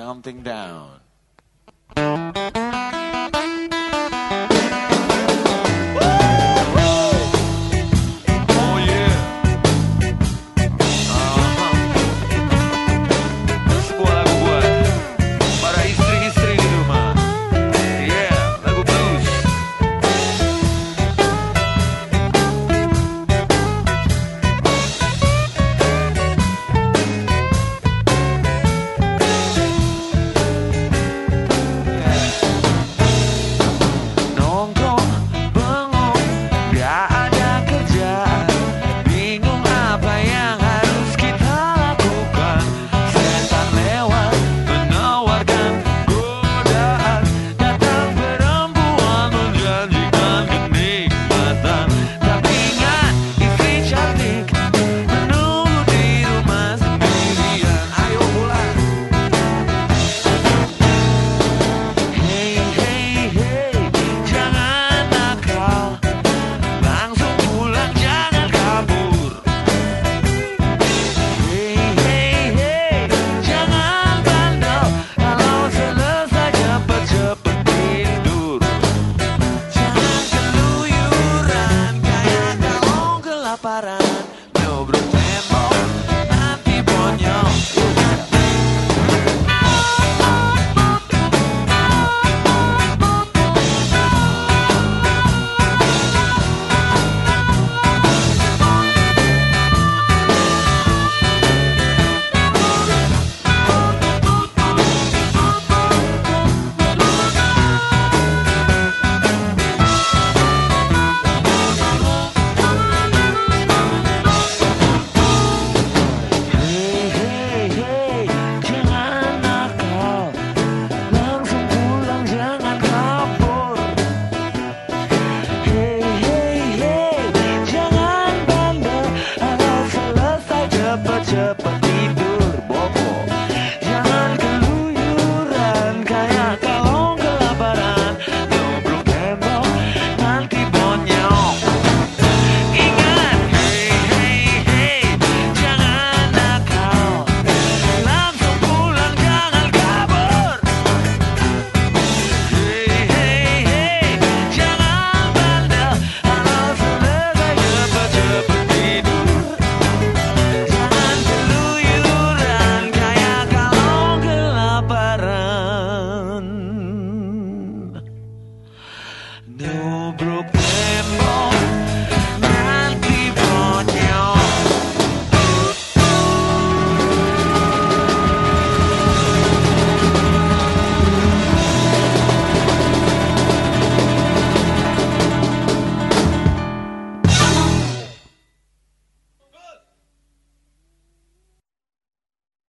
counting down. Meu bruto No.